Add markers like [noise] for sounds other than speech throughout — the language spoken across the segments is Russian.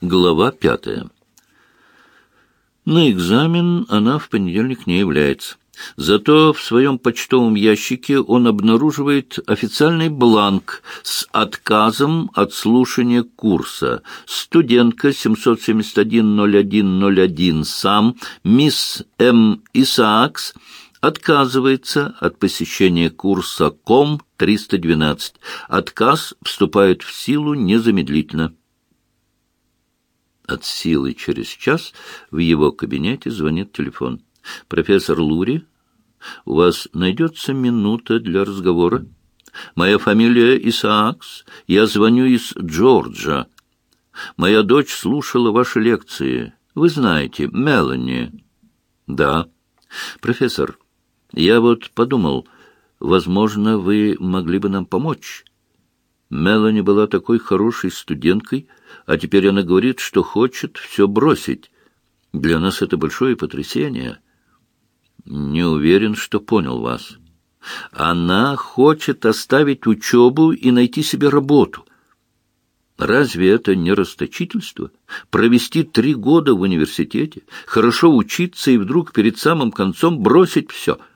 Глава пятая. На экзамен она в понедельник не является. Зато в своем почтовом ящике он обнаруживает официальный бланк с отказом от слушания курса. Студентка 771-01-01 сам, мисс М. Исаакс, отказывается от посещения курса КОМ-312. Отказ вступает в силу незамедлительно. От силы через час в его кабинете звонит телефон. «Профессор Лури, у вас найдется минута для разговора? Моя фамилия Исаакс, я звоню из Джорджа. Моя дочь слушала ваши лекции. Вы знаете, Мелани». «Да». «Профессор, я вот подумал, возможно, вы могли бы нам помочь». Мелани была такой хорошей студенткой, а теперь она говорит, что хочет все бросить. Для нас это большое потрясение. Не уверен, что понял вас. Она хочет оставить учебу и найти себе работу. Разве это не расточительство? Провести три года в университете, хорошо учиться и вдруг перед самым концом бросить все —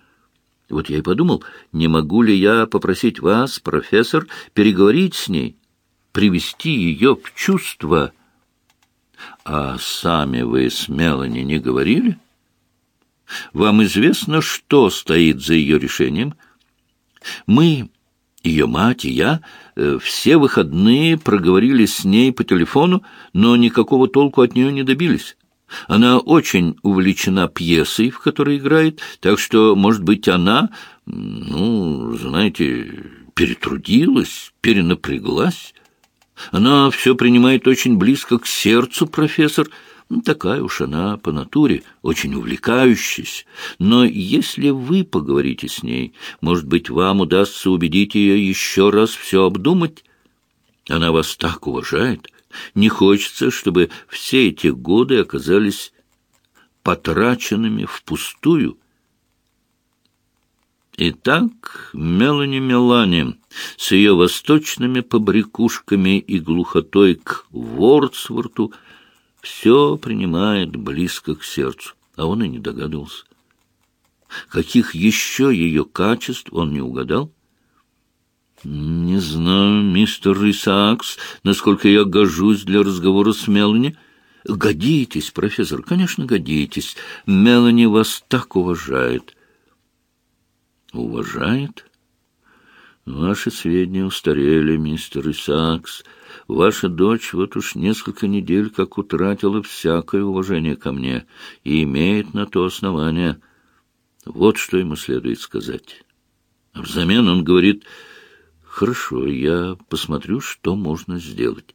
вот я и подумал, не могу ли я попросить вас, профессор, переговорить с ней, привести ее в чувство. А сами вы с Мелани не говорили? Вам известно, что стоит за ее решением? Мы, ее мать и я, э, все выходные проговорили с ней по телефону, но никакого толку от нее не добились. Она очень увлечена пьесой, в которой играет, так что, может быть, она, ну, знаете, перетрудилась, перенапряглась. Она все принимает очень близко к сердцу, профессор. Ну, такая уж она по натуре, очень увлекающаяся. Но если вы поговорите с ней, может быть, вам удастся убедить ее еще раз все обдумать. Она вас так уважает, не хочется, чтобы все эти годы оказались потраченными впустую. Итак, Мелани Мелани с ее восточными побрякушками и глухотой к Вордсворту все принимает близко к сердцу, а он и не догадывался. Каких еще ее качеств он не угадал? «Не знаю, мистер Исаакс, насколько я гожусь для разговора с Мелани». «Годитесь, профессор, конечно, годитесь. Мелани вас так уважает». «Уважает?» «Ваши сведения устарели, мистер Исаакс. Ваша дочь вот уж несколько недель как утратила всякое уважение ко мне и имеет на то основание. Вот что ему следует сказать». Взамен он говорит... Хорошо, я посмотрю, что можно сделать.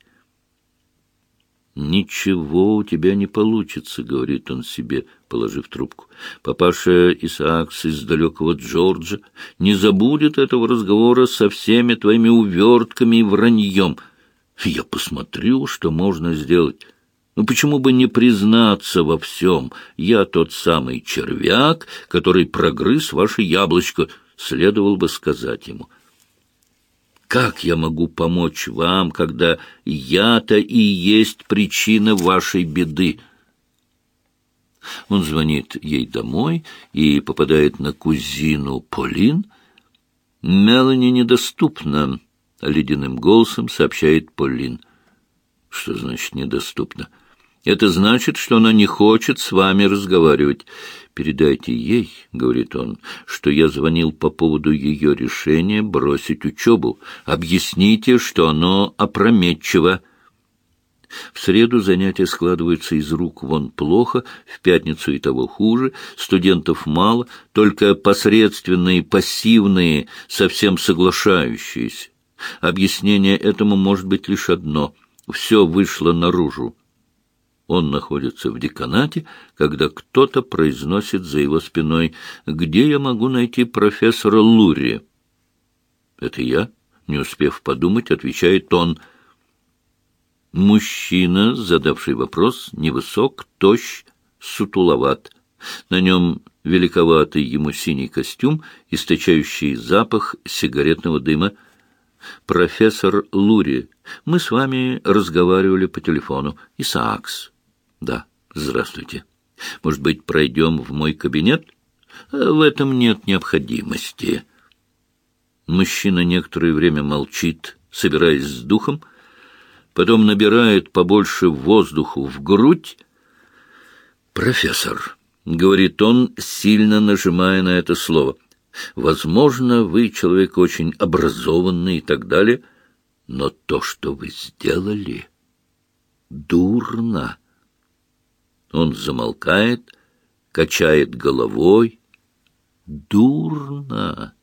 «Ничего у тебя не получится», — говорит он себе, положив трубку. «Папаша Исаакс из далекого Джорджа не забудет этого разговора со всеми твоими увертками и враньем. Я посмотрю, что можно сделать. Ну почему бы не признаться во всем? Я тот самый червяк, который прогрыз ваше яблочко», — следовало бы сказать ему. Как я могу помочь вам, когда я-то и есть причина вашей беды? Он звонит ей домой и попадает на кузину Полин. «Мелани недоступна», — ледяным голосом сообщает Полин. «Что значит недоступна?» Это значит, что она не хочет с вами разговаривать. Передайте ей, — говорит он, — что я звонил по поводу ее решения бросить учебу. Объясните, что оно опрометчиво. В среду занятия складываются из рук вон плохо, в пятницу и того хуже, студентов мало, только посредственные, пассивные, совсем соглашающиеся. Объяснение этому может быть лишь одно — все вышло наружу. Он находится в деканате, когда кто-то произносит за его спиной «Где я могу найти профессора Лури?» «Это я?» — не успев подумать, отвечает он. Мужчина, задавший вопрос, невысок, тощ, сутуловат. На нем великоватый ему синий костюм, источающий запах сигаретного дыма. профессор Лури. Мы с вами разговаривали по телефону. Исаакс. Да, здравствуйте. Может быть, пройдем в мой кабинет? В этом нет необходимости. Мужчина некоторое время молчит, собираясь с духом, потом набирает побольше воздуху в грудь. «Профессор», — говорит он, сильно нажимая на это слово, — «возможно, вы человек очень образованный и так далее, но то, что вы сделали, дурно». Он замолкает, качает головой. «Дурно».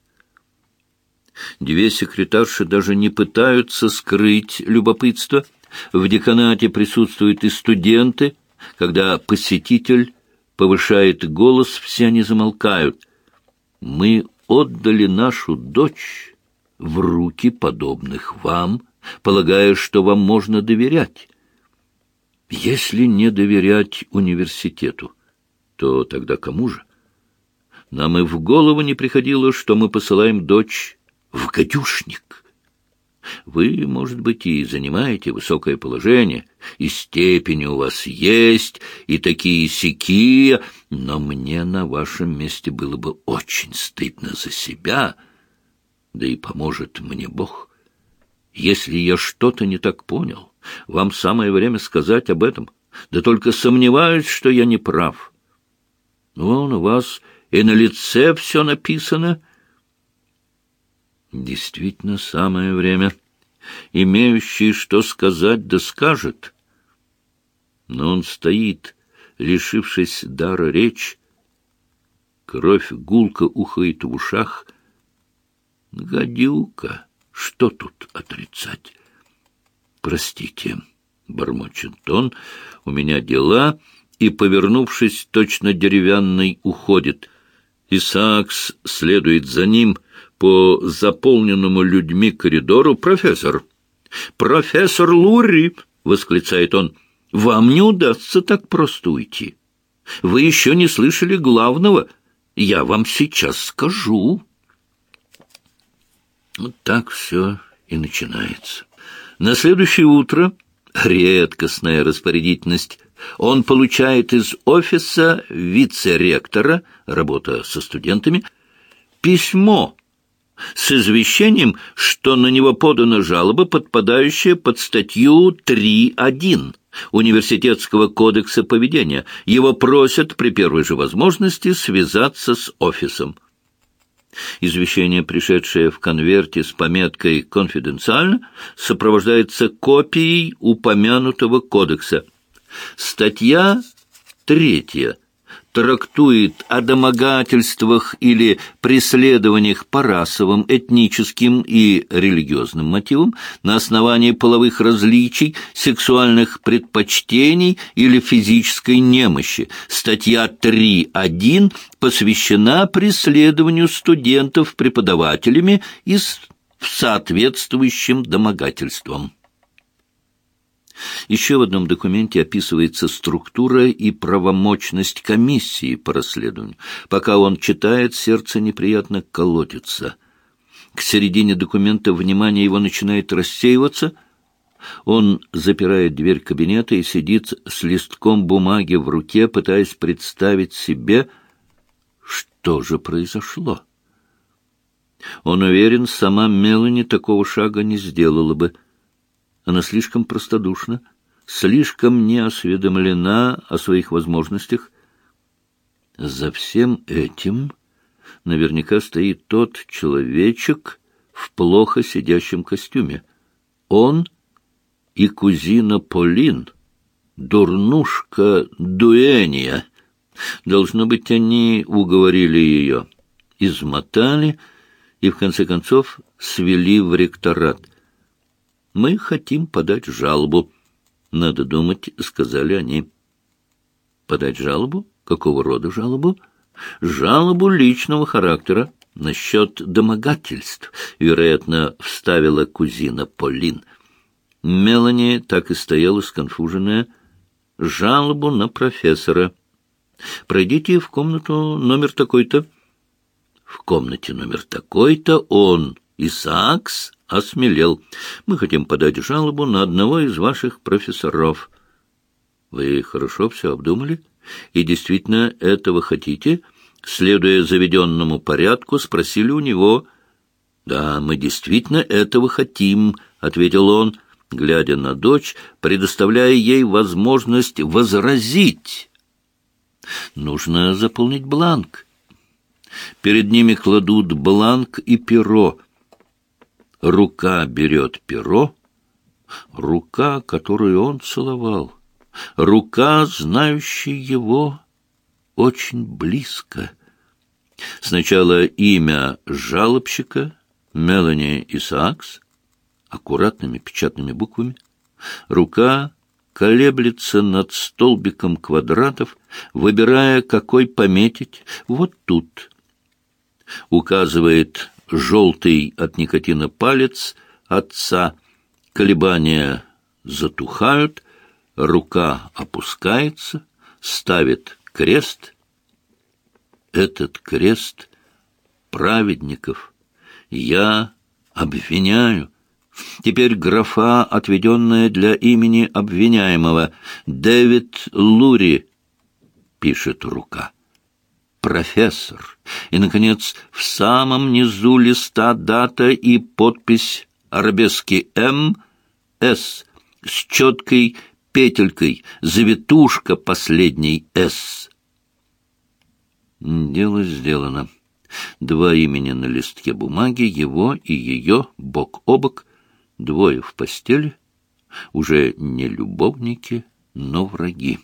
Две секретарши даже не пытаются скрыть любопытство. В деканате присутствуют и студенты. Когда посетитель повышает голос, все они замолкают. «Мы отдали нашу дочь в руки подобных вам, полагая, что вам можно доверять. Если не доверять университету, то тогда кому же? Нам и в голову не приходило, что мы посылаем дочь в гадюшник. Вы, может быть, и занимаете высокое положение, и степени у вас есть, и такие сякие, но мне на вашем месте было бы очень стыдно за себя, да и поможет мне Бог. Если я что-то не так понял, вам самое время сказать об этом, да только сомневаюсь, что я не прав. Вон у вас и на лице все написано — Действительно, самое время. Имеющий что сказать, да скажет. Но он стоит, лишившись дара речь. Кровь гулко ухает в ушах. Гадюка, что тут отрицать? Простите, бормочет он, у меня дела, и, повернувшись, точно деревянный, уходит. Исаакс следует за ним — по заполненному людьми коридору «Профессор! Профессор Лурри!» — восклицает он. «Вам не удастся так просто уйти. Вы еще не слышали главного. Я вам сейчас скажу». Вот так все и начинается. На следующее утро редкостная распорядительность. Он получает из офиса вице-ректора, работа со студентами, письмо с извещением, что на него подана жалоба, подпадающая под статью 3.1 Университетского кодекса поведения. Его просят при первой же возможности связаться с офисом. Извещение, пришедшее в конверте с пометкой «Конфиденциально», сопровождается копией упомянутого кодекса. Статья третья трактует о домогательствах или преследованиях по расовым, этническим и религиозным мотивам на основании половых различий, сексуальных предпочтений или физической немощи. Статья 3.1 посвящена преследованию студентов преподавателями и соответствующим домогательствам. Еще в одном документе описывается структура и правомочность комиссии по расследованию. Пока он читает, сердце неприятно колотится. К середине документа внимание его начинает рассеиваться. Он запирает дверь кабинета и сидит с листком бумаги в руке, пытаясь представить себе, что же произошло. Он уверен, сама Мелани такого шага не сделала бы. Она слишком простодушна, слишком не осведомлена о своих возможностях. За всем этим наверняка стоит тот человечек в плохо сидящем костюме. Он и кузина Полин, дурнушка Дуэния. Должно быть, они уговорили ее, измотали и, в конце концов, свели в ректорат — мы хотим подать жалобу. Надо думать, сказали они. Подать жалобу? Какого рода жалобу? Жалобу личного характера насчет домогательств, вероятно, вставила кузина Полин. Мелани так и стояла сконфуженная. Жалобу на профессора. Пройдите в комнату номер такой-то. В комнате номер такой-то он, Исаакс, осмелел. Мы хотим подать жалобу на одного из ваших профессоров. Вы хорошо все обдумали? И действительно этого хотите? Следуя заведенному порядку, спросили у него. Да, мы действительно этого хотим, ответил он, глядя на дочь, предоставляя ей возможность возразить. Нужно заполнить бланк. Перед ними кладут бланк и перо. Рука берет перо, рука, которую он целовал, рука, знающая его очень близко. Сначала имя жалобщика Мелани Исаакс, аккуратными печатными буквами, рука колеблется над столбиком квадратов, выбирая, какой пометить. Вот тут. Указывает желтый от никотина палец отца. Колебания затухают, рука опускается, ставит крест. Этот крест праведников я обвиняю. Теперь графа, отведенная для имени обвиняемого, Дэвид Лури, пишет рука. Профессор. И, наконец, в самом низу листа дата и подпись арабески М, С, с четкой петелькой, завитушка последней «С». Дело сделано. Два имени на листке бумаги, его и ее, бок о бок, двое в постели, уже не любовники, но враги.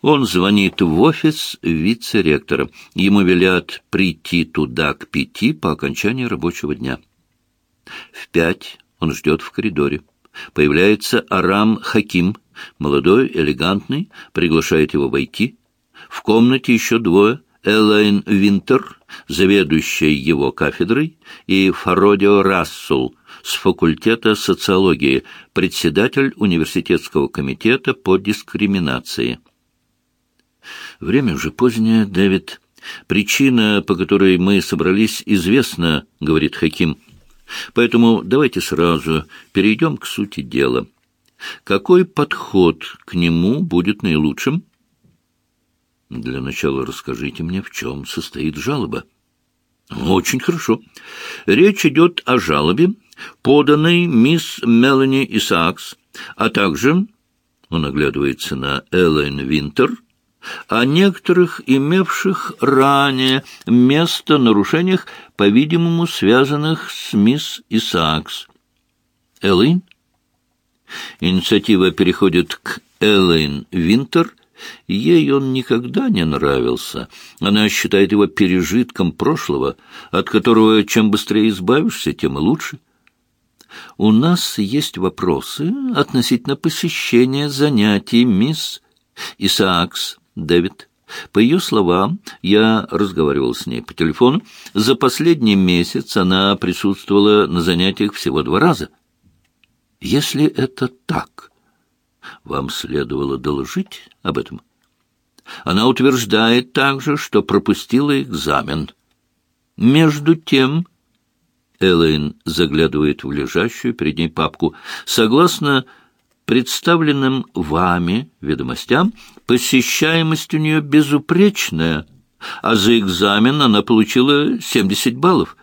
Он звонит в офис вице-ректора. Ему велят прийти туда к пяти по окончании рабочего дня. В пять он ждет в коридоре. Появляется Арам Хаким, молодой, элегантный, приглашает его войти. В комнате еще двое. Элайн Винтер, заведующая его кафедрой, и Фародио Рассел с факультета социологии, председатель университетского комитета по дискриминации. Время уже позднее, Дэвид. Причина, по которой мы собрались, известна, говорит Хаким. Поэтому давайте сразу перейдем к сути дела. Какой подход к нему будет наилучшим? Для начала расскажите мне, в чем состоит жалоба. Очень хорошо. Речь идет о жалобе, поданной мисс Мелани Исаакс, а также, он оглядывается на Эллен Винтер, о некоторых имевших ранее место нарушениях, по-видимому, связанных с мисс Исаакс. Эллин? Инициатива переходит к Эллин Винтер. Ей он никогда не нравился. Она считает его пережитком прошлого, от которого чем быстрее избавишься, тем и лучше. У нас есть вопросы относительно посещения занятий мисс Исаакс Дэвид. По ее словам, я разговаривал с ней по телефону, за последний месяц она присутствовала на занятиях всего два раза. Если это так, вам следовало доложить об этом. Она утверждает также, что пропустила экзамен. Между тем... Элэйн заглядывает в лежащую перед ней папку. Согласно представленным вами ведомостям, посещаемость у нее безупречная, а за экзамен она получила 70 баллов.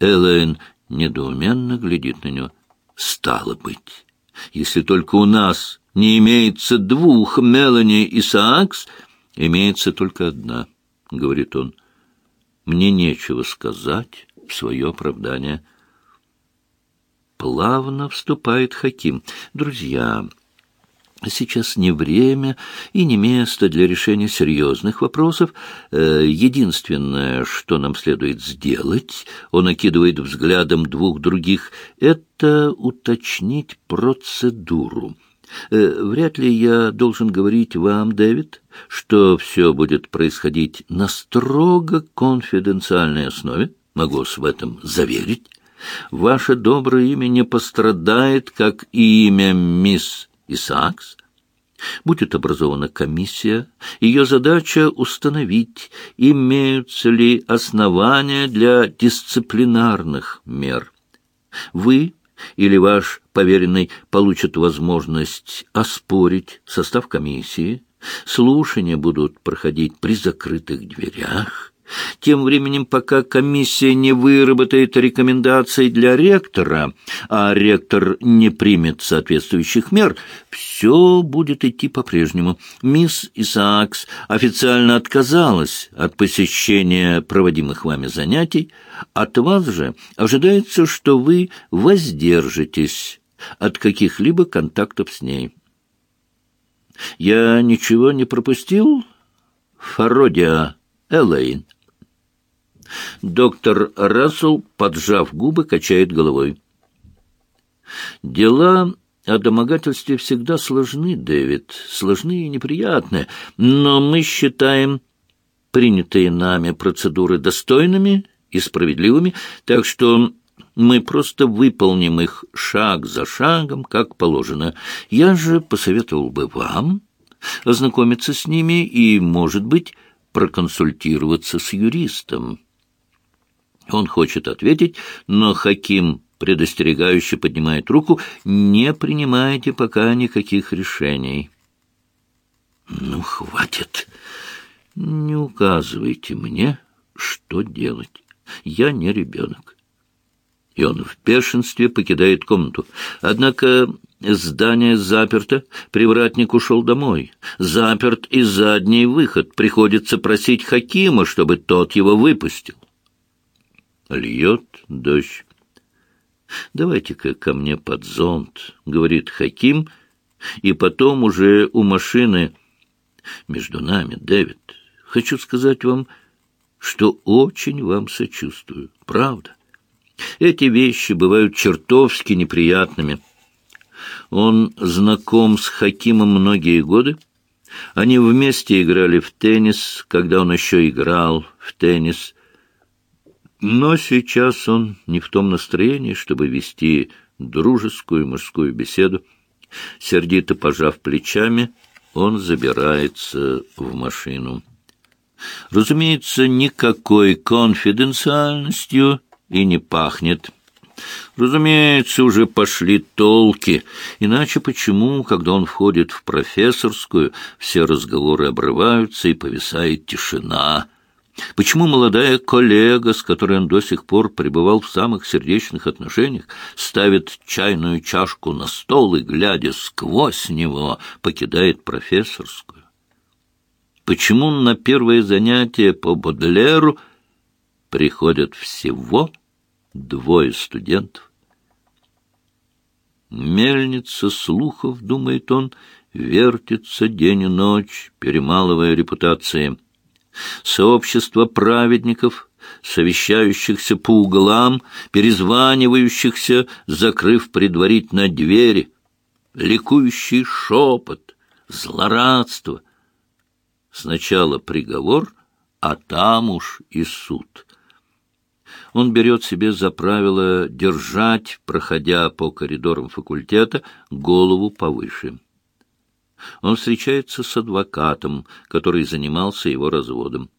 Элэйн недоуменно глядит на него. Стало быть, если только у нас не имеется двух Мелани и Саакс, имеется только одна, — говорит он. Мне нечего сказать в свое оправдание — плавно вступает Хаким. Друзья, сейчас не время и не место для решения серьезных вопросов. Э, единственное, что нам следует сделать, он окидывает взглядом двух других, это уточнить процедуру. Э, вряд ли я должен говорить вам, Дэвид, что все будет происходить на строго конфиденциальной основе. Могу вас в этом заверить. Ваше доброе имя не пострадает, как и имя мисс Исаакс. Будет образована комиссия. Ее задача установить, имеются ли основания для дисциплинарных мер. Вы или ваш поверенный получат возможность оспорить состав комиссии. Слушания будут проходить при закрытых дверях. Тем временем, пока комиссия не выработает рекомендаций для ректора, а ректор не примет соответствующих мер, все будет идти по-прежнему. Мисс Исаакс официально отказалась от посещения проводимых вами занятий. От вас же ожидается, что вы воздержитесь от каких-либо контактов с ней. Я ничего не пропустил? Фародия Элейн. Доктор Рассел, поджав губы, качает головой. Дела о домогательстве всегда сложны, Дэвид, сложны и неприятны, но мы считаем принятые нами процедуры достойными и справедливыми, так что мы просто выполним их шаг за шагом, как положено. Я же посоветовал бы вам ознакомиться с ними и, может быть, проконсультироваться с юристом. Он хочет ответить, но Хаким предостерегающе поднимает руку. «Не принимайте пока никаких решений». «Ну, хватит. Не указывайте мне, что делать. Я не ребенок». И он в бешенстве покидает комнату. Однако здание заперто, привратник ушел домой. Заперт и задний выход. Приходится просить Хакима, чтобы тот его выпустил. Льет дождь. «Давайте-ка ко мне под зонт», — говорит Хаким, и потом уже у машины между нами, Дэвид, хочу сказать вам, что очень вам сочувствую, правда. Эти вещи бывают чертовски неприятными. Он знаком с Хакимом многие годы. Они вместе играли в теннис, когда он еще играл в теннис — но сейчас он не в том настроении, чтобы вести дружескую мужскую беседу. Сердито пожав плечами, он забирается в машину. Разумеется, никакой конфиденциальностью и не пахнет. Разумеется, уже пошли толки. Иначе почему, когда он входит в профессорскую, все разговоры обрываются и повисает тишина — Почему молодая коллега, с которой он до сих пор пребывал в самых сердечных отношениях, ставит чайную чашку на стол и, глядя сквозь него, покидает профессорскую? Почему на первое занятие по Бодлеру приходят всего двое студентов? Мельница слухов, думает он, вертится день и ночь, перемалывая репутации сообщество праведников, совещающихся по углам, перезванивающихся, закрыв предварительно двери, ликующий шепот, злорадство. Сначала приговор, а там уж и суд. Он берет себе за правило держать, проходя по коридорам факультета, голову повыше он встречается с адвокатом, который занимался его разводом.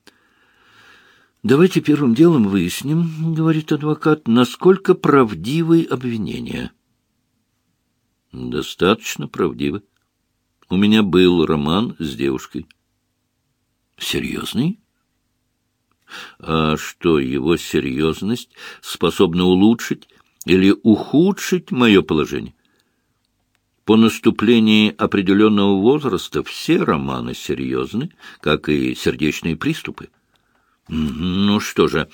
«Давайте первым делом выясним, — говорит адвокат, — насколько правдивы обвинения». «Достаточно правдивы. У меня был роман с девушкой». «Серьезный?» «А что, его серьезность способна улучшить или ухудшить мое положение?» По наступлении определенного возраста все романы серьезны, как и сердечные приступы. Ну что же,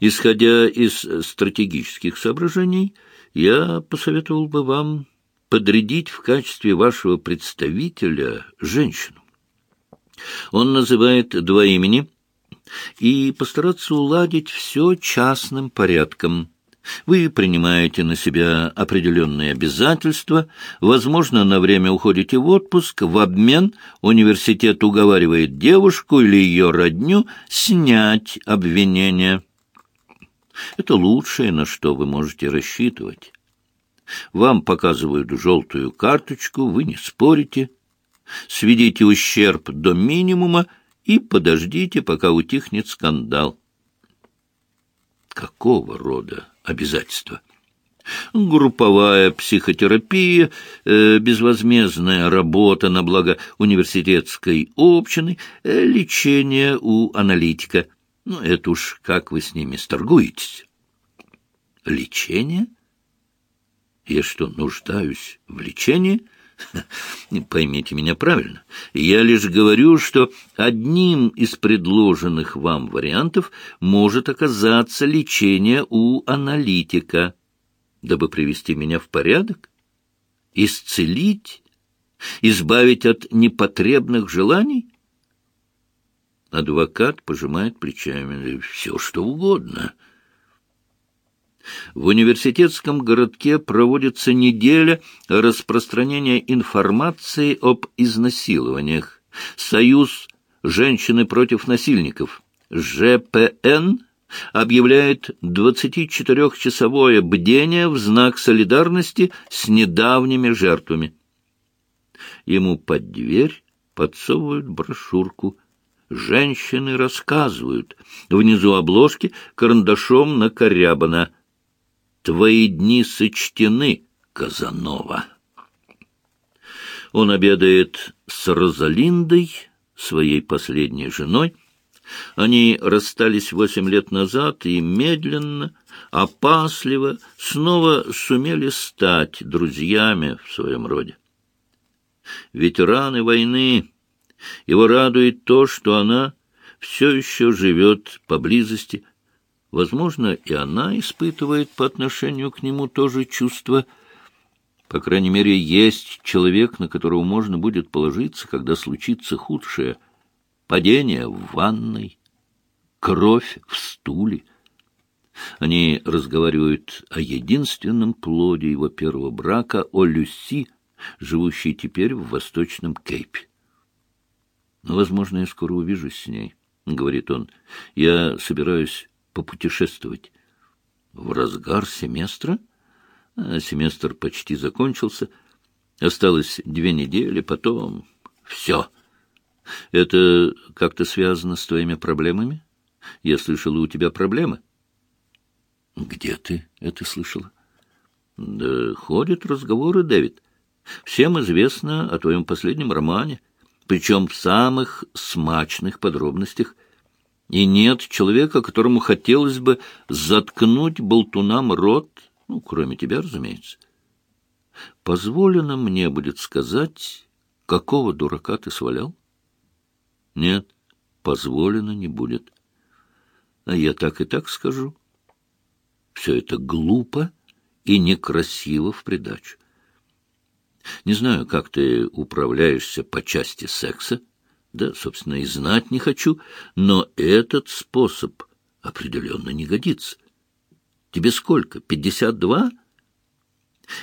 исходя из стратегических соображений, я посоветовал бы вам подрядить в качестве вашего представителя женщину. Он называет два имени и постараться уладить все частным порядком. Вы принимаете на себя определенные обязательства, возможно, на время уходите в отпуск, в обмен университет уговаривает девушку или ее родню снять обвинение. Это лучшее, на что вы можете рассчитывать. Вам показывают желтую карточку, вы не спорите. Сведите ущерб до минимума и подождите, пока утихнет скандал. Какого рода обязательства? Групповая психотерапия, э, безвозмездная работа на благо университетской общины, э, лечение у аналитика. Ну, это уж как вы с ними сторгуетесь. Лечение? Я что, нуждаюсь в лечении? Поймите меня правильно. Я лишь говорю, что одним из предложенных вам вариантов может оказаться лечение у аналитика, дабы привести меня в порядок, исцелить, избавить от непотребных желаний. Адвокат пожимает плечами. Все, что угодно. В университетском городке проводится неделя распространения информации об изнасилованиях. Союз «Женщины против насильников» ЖПН объявляет 24-часовое бдение в знак солидарности с недавними жертвами. Ему под дверь подсовывают брошюрку «Женщины рассказывают». Внизу обложки карандашом накорябано – Твои дни сочтены, Казанова. Он обедает с Розалиндой, своей последней женой. Они расстались восемь лет назад и медленно, опасливо снова сумели стать друзьями в своем роде. Ветераны войны. Его радует то, что она все еще живет поблизости, Возможно, и она испытывает по отношению к нему тоже чувство. По крайней мере, есть человек, на которого можно будет положиться, когда случится худшее. Падение в ванной, кровь в стуле. Они разговаривают о единственном плоде его первого брака, о Люси, живущей теперь в Восточном Кейпе. «Но, возможно, я скоро увижусь с ней», — говорит он. «Я собираюсь попутешествовать. В разгар семестра? А семестр почти закончился. Осталось две недели, потом... Все. Это как-то связано с твоими проблемами? Я слышала, у тебя проблемы. Где ты это слышала? Да ходят разговоры, Дэвид. Всем известно о твоем последнем романе, причем в самых смачных подробностях — и нет человека, которому хотелось бы заткнуть болтунам рот, ну, кроме тебя, разумеется. Позволено мне будет сказать, какого дурака ты свалял? Нет, позволено не будет. А я так и так скажу. Все это глупо и некрасиво в придачу. Не знаю, как ты управляешься по части секса, да, собственно, и знать не хочу, но этот способ определенно не годится. Тебе сколько, пятьдесят два?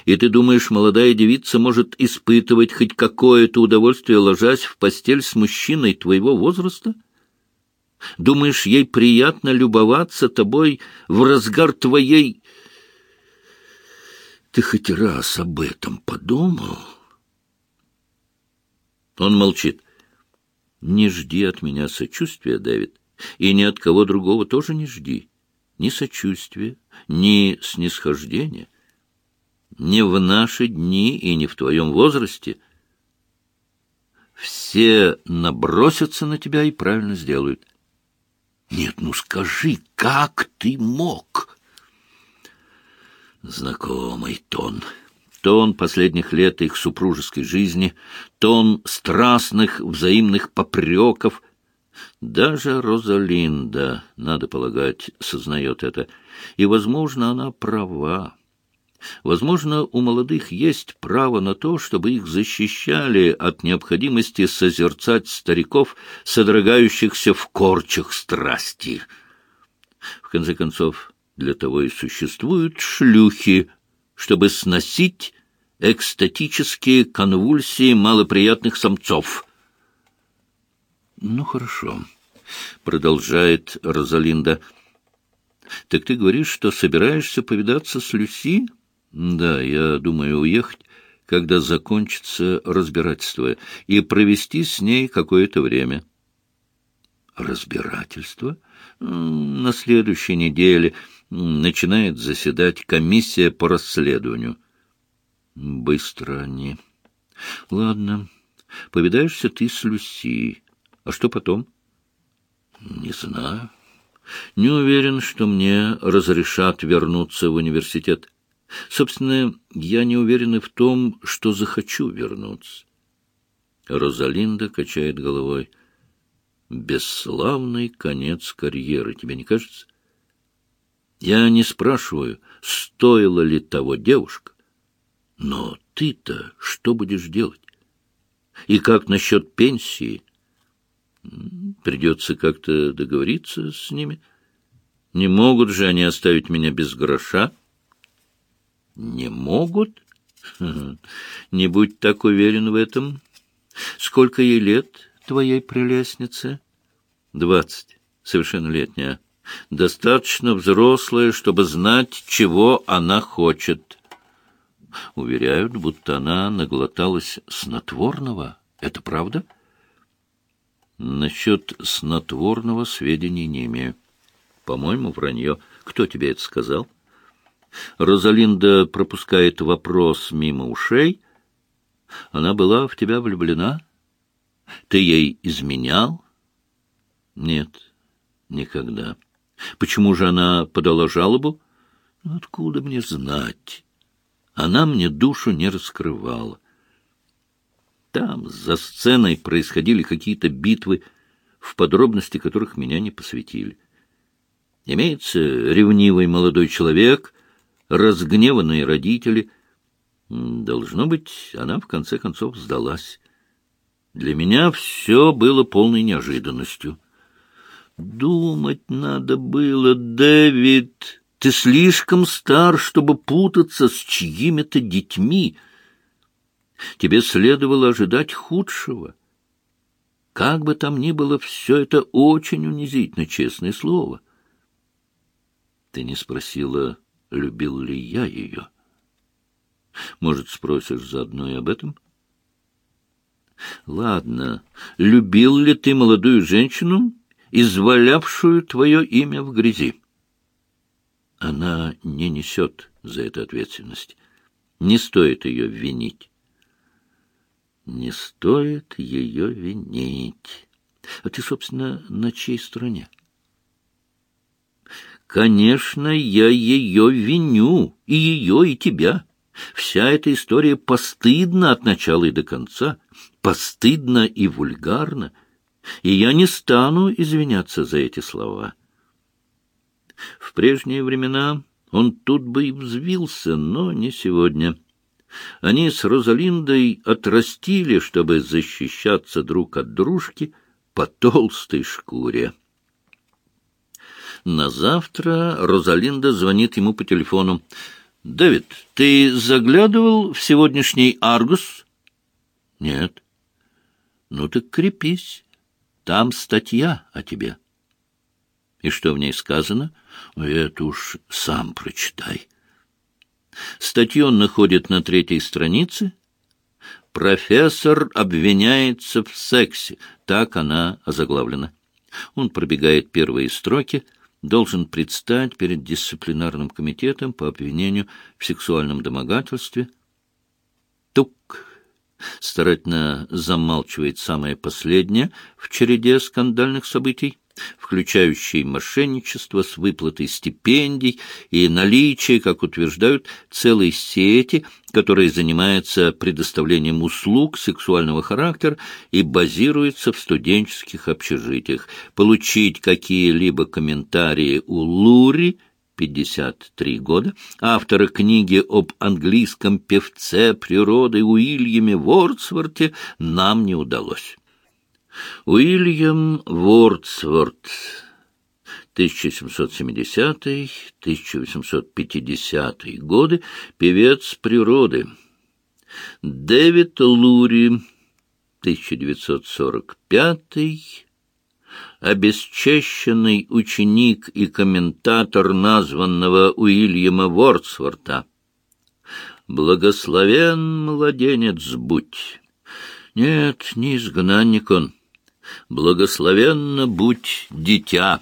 И ты думаешь, молодая девица может испытывать хоть какое-то удовольствие, ложась в постель с мужчиной твоего возраста? Думаешь, ей приятно любоваться тобой в разгар твоей... Ты хоть раз об этом подумал? Он молчит. Не жди от меня сочувствия, Дэвид, и ни от кого другого тоже не жди. Ни сочувствия, ни снисхождения. Не в наши дни и не в твоем возрасте. Все набросятся на тебя и правильно сделают. Нет, ну скажи, как ты мог? Знакомый тон — тон последних лет их супружеской жизни, тон страстных взаимных попреков. Даже Розалинда, надо полагать, сознает это. И, возможно, она права. Возможно, у молодых есть право на то, чтобы их защищали от необходимости созерцать стариков, содрогающихся в корчах страсти. В конце концов, для того и существуют шлюхи, чтобы сносить экстатические конвульсии малоприятных самцов. — Ну, хорошо, — продолжает Розалинда. — Так ты говоришь, что собираешься повидаться с Люси? — Да, я думаю уехать, когда закончится разбирательство, и провести с ней какое-то время. Разбирательство? На следующей неделе начинает заседать комиссия по расследованию. Быстро они. Ладно, повидаешься ты с Люси. А что потом? Не знаю. Не уверен, что мне разрешат вернуться в университет. Собственно, я не уверен и в том, что захочу вернуться. Розалинда качает головой. Бесславный конец карьеры, тебе не кажется? Я не спрашиваю, стоила ли того девушка. Но ты-то что будешь делать? И как насчет пенсии? Придется как-то договориться с ними. Не могут же они оставить меня без гроша? Не могут? [laughs] Не будь так уверен в этом. Сколько ей лет, твоей прелестнице? Двадцать. Совершеннолетняя. Достаточно взрослая, чтобы знать, чего она хочет. Уверяют, будто она наглоталась снотворного. Это правда? Насчет снотворного сведений не имею. По-моему, вранье. Кто тебе это сказал? Розалинда пропускает вопрос мимо ушей. Она была в тебя влюблена? Ты ей изменял? Нет, никогда. Почему же она подала жалобу? Откуда мне знать? Она мне душу не раскрывала. Там, за сценой, происходили какие-то битвы, в подробности которых меня не посвятили. Имеется ревнивый молодой человек, разгневанные родители. Должно быть, она в конце концов сдалась. Для меня все было полной неожиданностью. Думать надо было, Дэвид, ты слишком стар, чтобы путаться с чьими-то детьми. Тебе следовало ожидать худшего. Как бы там ни было, все это очень унизительно, честное слово. Ты не спросила, любил ли я ее. Может, спросишь заодно и об этом? Ладно, любил ли ты молодую женщину, извалявшую твое имя в грязи. Она не несет за это ответственность. Не стоит ее винить. Не стоит ее винить. А ты, собственно, на чьей стороне? Конечно, я ее виню, и ее, и тебя. Вся эта история постыдна от начала и до конца, постыдна и вульгарна — и я не стану извиняться за эти слова. В прежние времена он тут бы и взвился, но не сегодня. Они с Розалиндой отрастили, чтобы защищаться друг от дружки по толстой шкуре. На завтра Розалинда звонит ему по телефону. «Дэвид, ты заглядывал в сегодняшний «Аргус»?» «Нет». «Ну так крепись». Там статья о тебе. И что в ней сказано? Это уж сам прочитай. Статью он находит на третьей странице. «Профессор обвиняется в сексе». Так она озаглавлена. Он пробегает первые строки, должен предстать перед дисциплинарным комитетом по обвинению в сексуальном домогательстве. Старательно замалчивает самое последнее в череде скандальных событий, включающие мошенничество с выплатой стипендий и наличие, как утверждают, целой сети, которая занимается предоставлением услуг сексуального характера и базируется в студенческих общежитиях. Получить какие-либо комментарии у Лури – 53 года, автора книги об английском певце природы Уильяме Вордсворте, нам не удалось. Уильям Вордсворт 1770-1850 годы, певец природы. Дэвид Лури 1945 обесчещенный ученик и комментатор названного Уильяма Вордсворта. Благословен младенец будь. Нет, не изгнанник он. Благословенно будь дитя.